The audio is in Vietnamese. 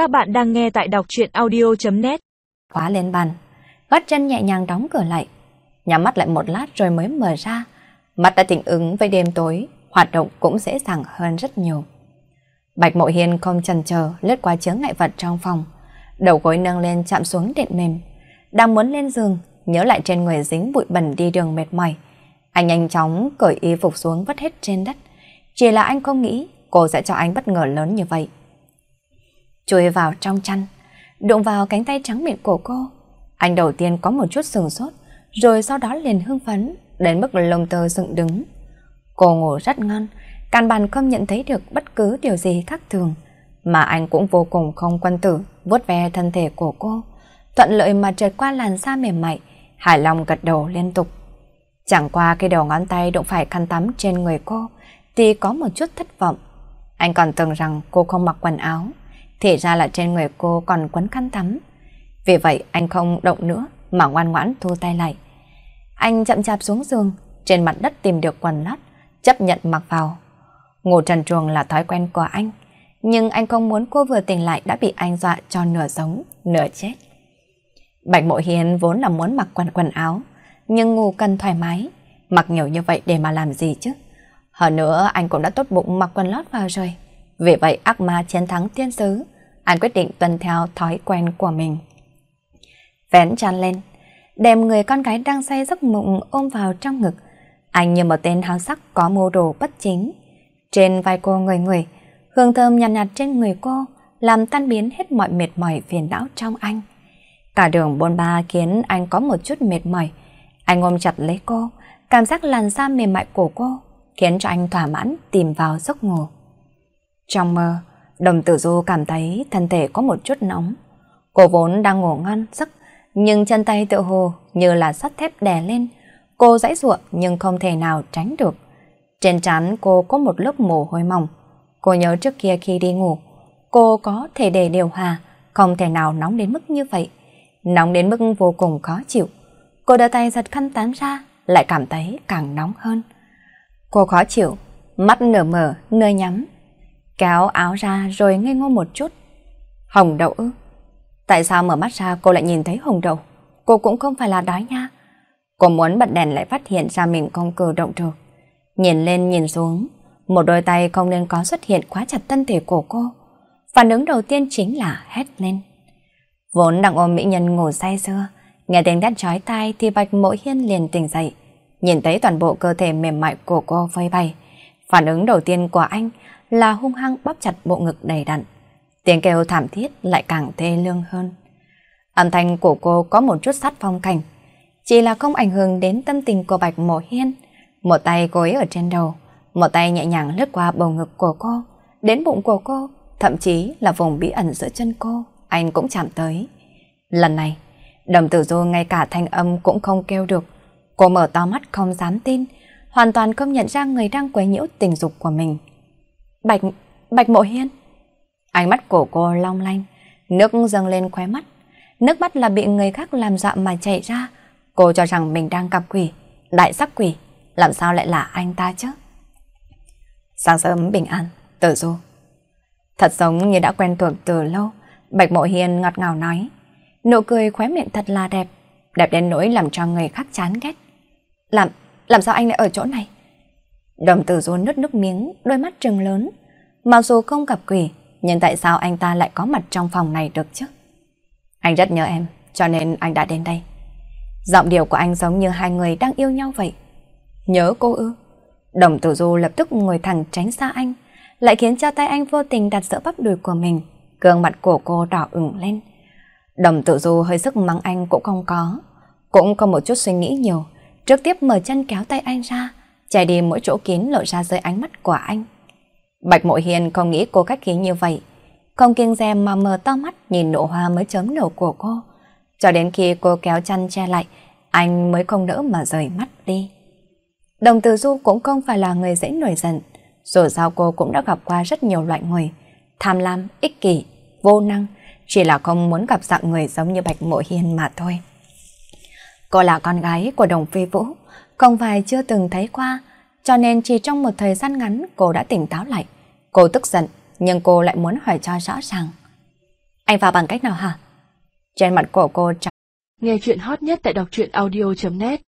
Các bạn đang nghe tại đọc truyện audio.net Khóa lên bàn, gót chân nhẹ nhàng đóng cửa lại, nhắm mắt lại một lát rồi mới mở ra. Mắt đã tỉnh ứng với đêm tối, hoạt động cũng dễ dàng hơn rất nhiều. Bạch Mộ Hiên không chần chờ lướt qua chướng ngại vật trong phòng, đầu gối nâng lên chạm xuống đệm mềm. Đang muốn lên giường, nhớ lại trên người dính bụi bẩn đi đường mệt mỏi. Anh nhanh chóng cởi y phục xuống vứt hết trên đất. Chỉ là anh không nghĩ cô sẽ cho anh bất ngờ lớn như vậy. Chui vào trong chăn, đụng vào cánh tay trắng miệng của cô. Anh đầu tiên có một chút sừng sốt, rồi sau đó liền hưng phấn, đến mức lông tơ dựng đứng. Cô ngủ rất ngon, căn bản không nhận thấy được bất cứ điều gì khác thường, mà anh cũng vô cùng không quân tử, vuốt ve thân thể của cô, thuận lợi mà trượt qua làn da mềm mại, hài lòng gật đầu liên tục. Chẳng qua cái đầu ngón tay đụng phải khăn tắm trên người cô, thì có một chút thất vọng. Anh còn tưởng rằng cô không mặc quần áo, thì ra là trên người cô còn quấn khăn tắm. Vì vậy anh không động nữa mà ngoan ngoãn thu tay lại. Anh chậm chạp xuống giường, trên mặt đất tìm được quần lót, chấp nhận mặc vào. Ngủ trần truồng là thói quen của anh, nhưng anh không muốn cô vừa tỉnh lại đã bị anh dọa cho nửa sống, nửa chết. Bạch Mộ Hiền vốn là muốn mặc quần quần áo, nhưng ngủ cần thoải mái, mặc nhiều như vậy để mà làm gì chứ? Hơn nữa anh cũng đã tốt bụng mặc quần lót vào rồi. Vì vậy ác ma chiến thắng thiên sứ, anh quyết định tuân theo thói quen của mình. Vén chăn lên, đem người con gái đang say giấc mộng ôm vào trong ngực. Anh như một tên háo sắc có mưu đồ bất chính. Trên vai cô người người, hương thơm nhàn nhạt, nhạt trên người cô, làm tan biến hết mọi mệt mỏi phiền não trong anh. Cả đường bôn ba khiến anh có một chút mệt mỏi. Anh ôm chặt lấy cô, cảm giác làn da mềm mại của cô, khiến cho anh thỏa mãn tìm vào giấc ngủ. Trong mơ, đồng tử du cảm thấy thân thể có một chút nóng. Cô vốn đang ngủ ngon giấc, nhưng chân tay tự hồ như là sắt thép đè lên. Cô dãy ruộng nhưng không thể nào tránh được. Trên trán cô có một lớp mồ hôi mỏng. Cô nhớ trước kia khi đi ngủ, cô có thể để điều hòa, không thể nào nóng đến mức như vậy. Nóng đến mức vô cùng khó chịu. Cô đưa tay giật khăn tán ra, lại cảm thấy càng nóng hơn. Cô khó chịu, mắt nửa mở, nửa nhắm. Kéo áo ra rồi ngây ngô một chút. Hồng đậu ư? Tại sao mở mắt ra cô lại nhìn thấy hồng đậu? Cô cũng không phải là đói nha. Cô muốn bật đèn lại phát hiện ra mình không cử động được. Nhìn lên nhìn xuống, một đôi tay không nên có xuất hiện quá chặt thân thể của cô. Phản ứng đầu tiên chính là hét lên. Vốn đang ôm mỹ nhân ngủ say sưa, nghe tiếng đắt chói tai thì Bạch Mộ Hiên liền tỉnh dậy, nhìn thấy toàn bộ cơ thể mềm mại của cô vây bày. Phản ứng đầu tiên của anh là hung hăng bóp chặt bộ ngực đầy đặn. Tiếng kêu thảm thiết lại càng thê lương hơn. Âm thanh của cô có một chút sát phong cảnh, chỉ là không ảnh hưởng đến tâm tình của Bạch Mộ Hiên. Một tay gối ở trên đầu, một tay nhẹ nhàng lướt qua bầu ngực của cô, đến bụng của cô, thậm chí là vùng bí ẩn giữa chân cô, anh cũng chạm tới. Lần này, đồng tử du ngay cả thanh âm cũng không kêu được. Cô mở to mắt không dám tin, hoàn toàn không nhận ra người đang quấy nhiễu tình dục của mình. Bạch, Bạch Mộ Hiên. Ánh mắt của cô long lanh, nước dâng lên khóe mắt. Nước mắt là bị người khác làm dọa mà chảy ra. Cô cho rằng mình đang gặp quỷ, đại sắc quỷ. Làm sao lại là anh ta chứ? Sáng sớm bình an, tử du. Thật giống như đã quen thuộc từ lâu, Bạch Mộ Hiên ngọt ngào nói. Nụ cười khóe miệng thật là đẹp, đẹp đến nỗi làm cho người khác chán ghét. Làm, làm sao anh lại ở chỗ này? Đồng tử du nứt nước miếng, đôi mắt trừng lớn. Mặc dù không gặp quỷ, nhưng tại sao anh ta lại có mặt trong phòng này được chứ? Anh rất nhớ em, cho nên anh đã đến đây. Giọng điệu của anh giống như hai người đang yêu nhau vậy. Nhớ cô ư? Đồng tử du lập tức ngồi thẳng tránh xa anh, lại khiến cho tay anh vô tình đặt giữa bắp đùi của mình, gương mặt của cô đỏ ửng lên. Đồng tử du hơi sức mắng anh cũng không có, cũng không một chút suy nghĩ nhiều, trực tiếp mở chân kéo tay anh ra, chạy đi mỗi chỗ kín lộ ra dưới ánh mắt của anh. Bạch Mộ Hiền không nghĩ cô cách khí như vậy, không kiêng dè mà mở to mắt nhìn nụ hoa mới chấm nở của cô. Cho đến khi cô kéo chăn che lại, anh mới không đỡ mà rời mắt đi. Đồng Tử Du cũng không phải là người dễ nổi giận, dù sao cô cũng đã gặp qua rất nhiều loại người, tham lam, ích kỷ, vô năng, chỉ là không muốn gặp dạng người giống như Bạch Mộ Hiền mà thôi. Cô là con gái của Đồng Phi Vũ, không phải chưa từng thấy qua, cho nên chỉ trong một thời gian ngắn cô đã tỉnh táo lại. Cô tức giận, nhưng cô lại muốn hỏi cho rõ ràng. Anh vào bằng cách nào hả? Trên mặt của cô Nghe chuyện hot nhất tại đọc truyện audio.net